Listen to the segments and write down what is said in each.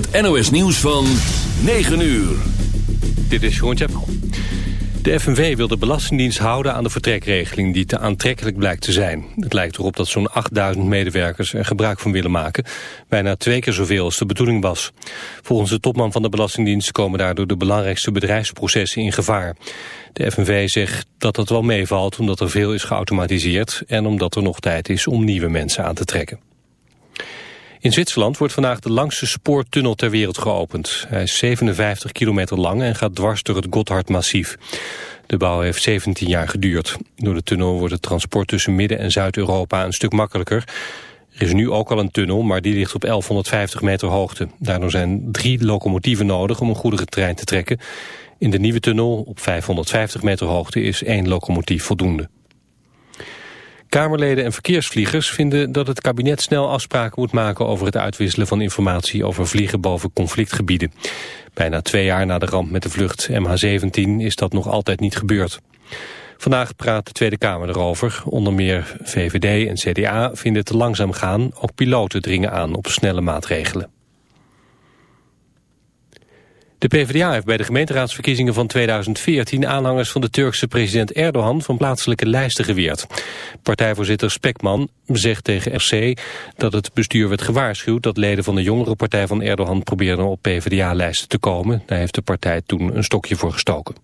Het NOS nieuws van 9 uur. Dit is Jeroen. De FNV wil de Belastingdienst houden aan de vertrekregeling die te aantrekkelijk blijkt te zijn. Het lijkt erop dat zo'n 8000 medewerkers er gebruik van willen maken. Bijna twee keer zoveel als de bedoeling was. Volgens de topman van de Belastingdienst komen daardoor de belangrijkste bedrijfsprocessen in gevaar. De FNV zegt dat dat wel meevalt omdat er veel is geautomatiseerd en omdat er nog tijd is om nieuwe mensen aan te trekken. In Zwitserland wordt vandaag de langste spoortunnel ter wereld geopend. Hij is 57 kilometer lang en gaat dwars door het Gotthardmassief. De bouw heeft 17 jaar geduurd. Door de tunnel wordt het transport tussen Midden- en Zuid-Europa een stuk makkelijker. Er is nu ook al een tunnel, maar die ligt op 1150 meter hoogte. Daardoor zijn drie locomotieven nodig om een goederentrein te trekken. In de nieuwe tunnel op 550 meter hoogte is één locomotief voldoende. Kamerleden en verkeersvliegers vinden dat het kabinet snel afspraken moet maken over het uitwisselen van informatie over vliegen boven conflictgebieden. Bijna twee jaar na de ramp met de vlucht MH17 is dat nog altijd niet gebeurd. Vandaag praat de Tweede Kamer erover. Onder meer VVD en CDA vinden het te langzaam gaan. Ook piloten dringen aan op snelle maatregelen. De PvdA heeft bij de gemeenteraadsverkiezingen van 2014 aanhangers van de Turkse president Erdogan van plaatselijke lijsten geweerd. Partijvoorzitter Spekman zegt tegen RC dat het bestuur werd gewaarschuwd dat leden van de jongere partij van Erdogan probeerden op PvdA-lijsten te komen. Daar heeft de partij toen een stokje voor gestoken.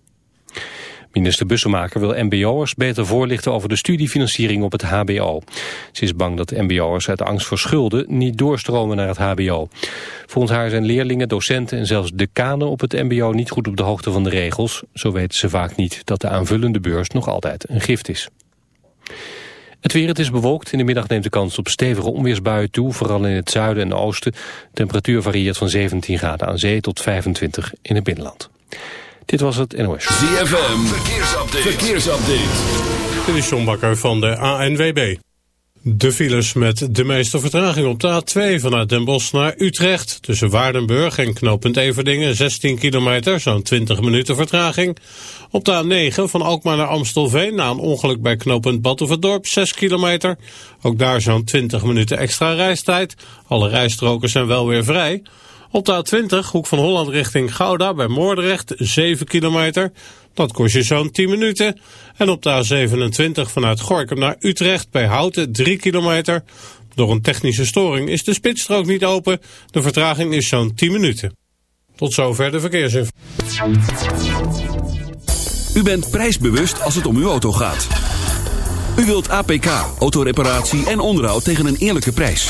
Minister Bussemaker wil mbo'ers beter voorlichten over de studiefinanciering op het hbo. Ze is bang dat mbo'ers uit angst voor schulden niet doorstromen naar het hbo. Volgens haar zijn leerlingen, docenten en zelfs decanen op het mbo niet goed op de hoogte van de regels. Zo weten ze vaak niet dat de aanvullende beurs nog altijd een gift is. Het weer, het is bewolkt. In de middag neemt de kans op stevige onweersbuien toe, vooral in het zuiden en oosten. temperatuur varieert van 17 graden aan zee tot 25 in het binnenland. Dit was het NOS. ZFM, verkeersupdate. verkeersupdate. Dit is John Bakker van de ANWB. De files met de meeste vertraging op de A2 vanuit Den Bosch naar Utrecht. Tussen Waardenburg en knooppunt Everdingen 16 kilometer, zo'n 20 minuten vertraging. Op de A9 van Alkmaar naar Amstelveen na een ongeluk bij knooppunt Batuverdorp 6 kilometer. Ook daar zo'n 20 minuten extra reistijd. Alle rijstroken zijn wel weer vrij. Op de A20, hoek van Holland richting Gouda bij Moordrecht, 7 kilometer. Dat kost je zo'n 10 minuten. En op de A27 vanuit Gorkum naar Utrecht bij Houten, 3 kilometer. Door een technische storing is de spitsstrook niet open. De vertraging is zo'n 10 minuten. Tot zover de verkeersinformatie. U bent prijsbewust als het om uw auto gaat. U wilt APK, autoreparatie en onderhoud tegen een eerlijke prijs.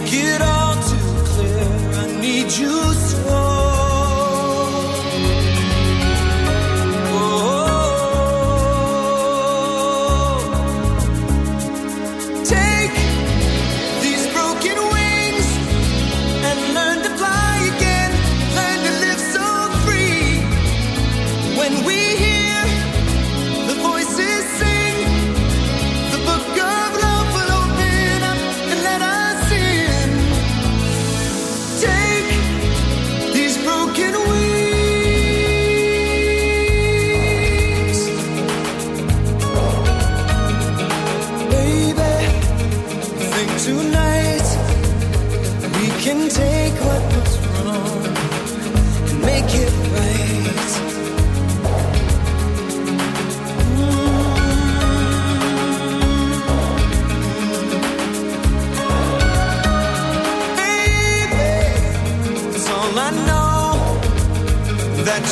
make it up.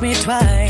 me twice.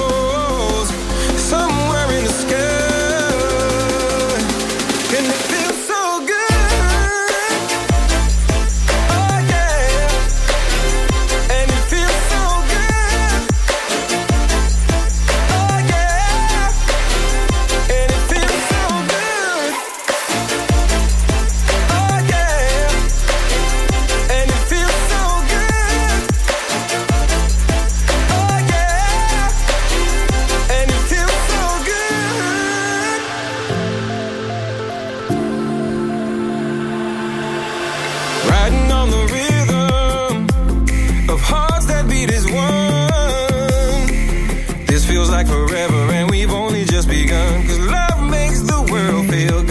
Cause love makes the world feel good.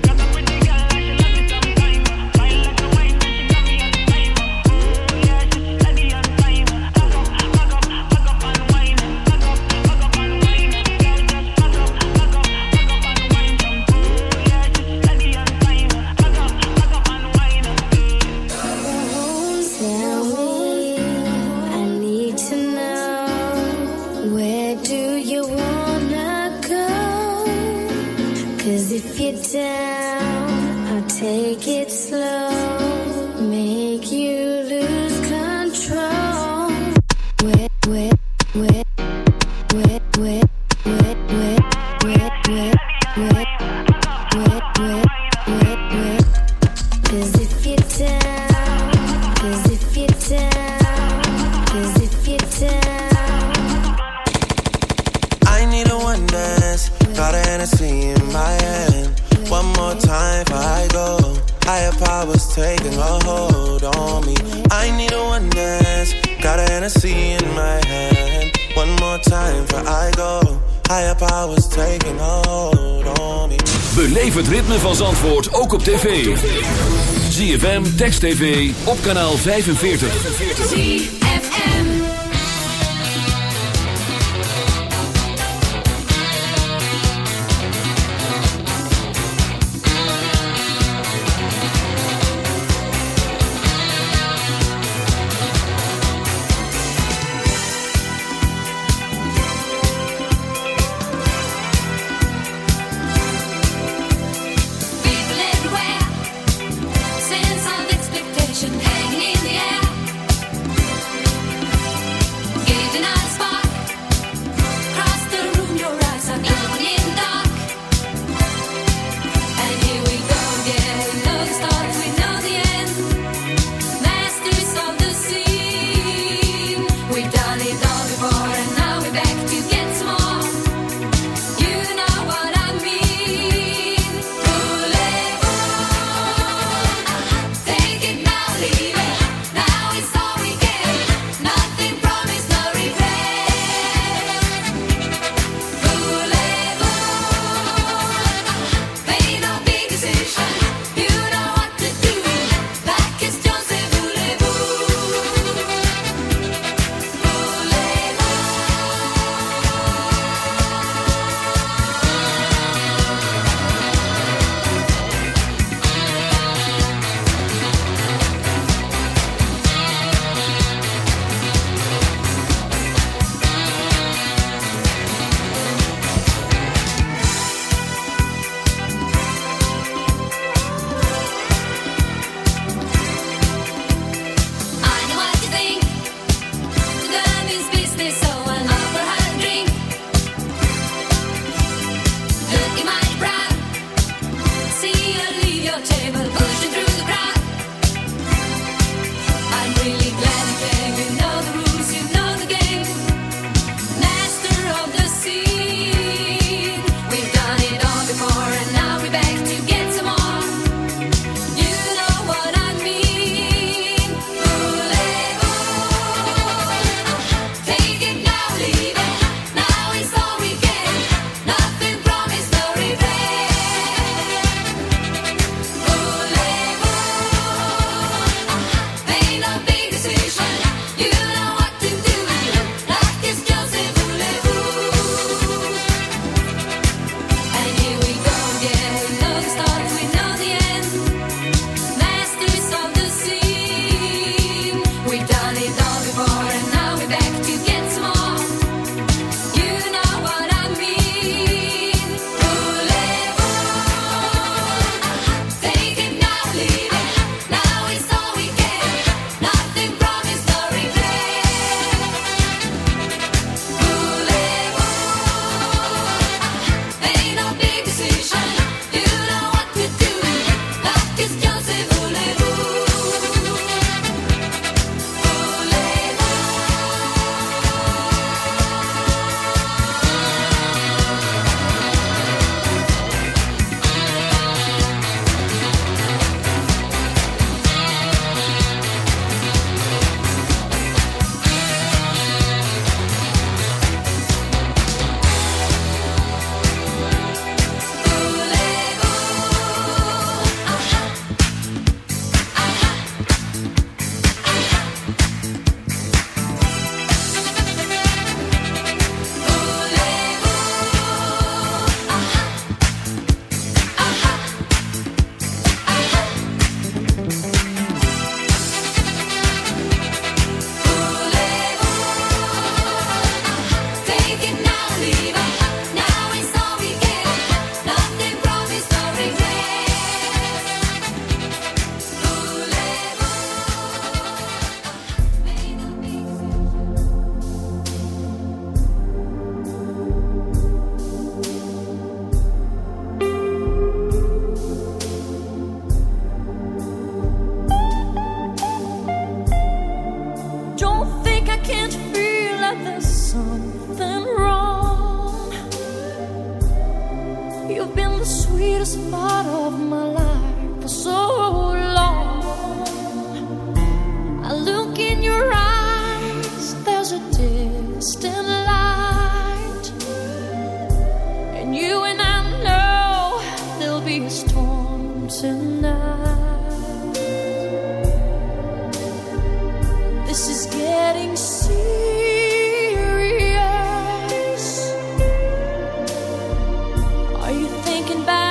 In my. One more time before I go. Higher powers taking a hold on me. I need a one. Got a in my hand. One more time I go. Higher powers taking a hold on me. Beleef het ritme van Zandvoort ook op tv. ZFM, Text TV, op kanaal 45. looking back.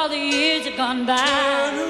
all the years have gone by.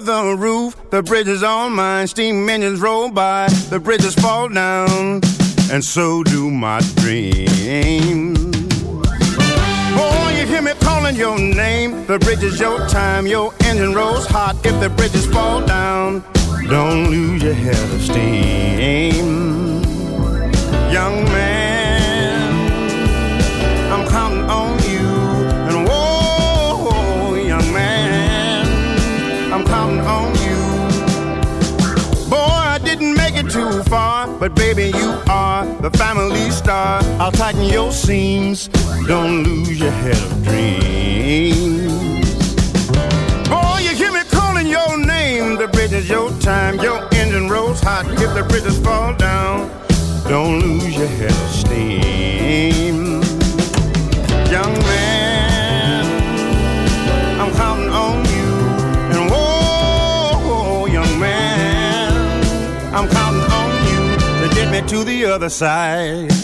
The the roof, the bridge is on mine. Steam engines roll by, the bridges fall down, and so do my dreams. Oh, you hear me calling your name. The bridge is your time, your engine rolls hot. If the bridges fall down, star. I'll tighten your seams. Don't lose your head of dreams. Boy, you hear me calling your name. The bridge is your time. Your engine rolls hot. If the bridges fall down, don't lose your head of steam. Young man, I'm counting on you. And whoa, young man, I'm counting on you to get me to the other side.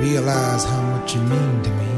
Realize how much you mean to me.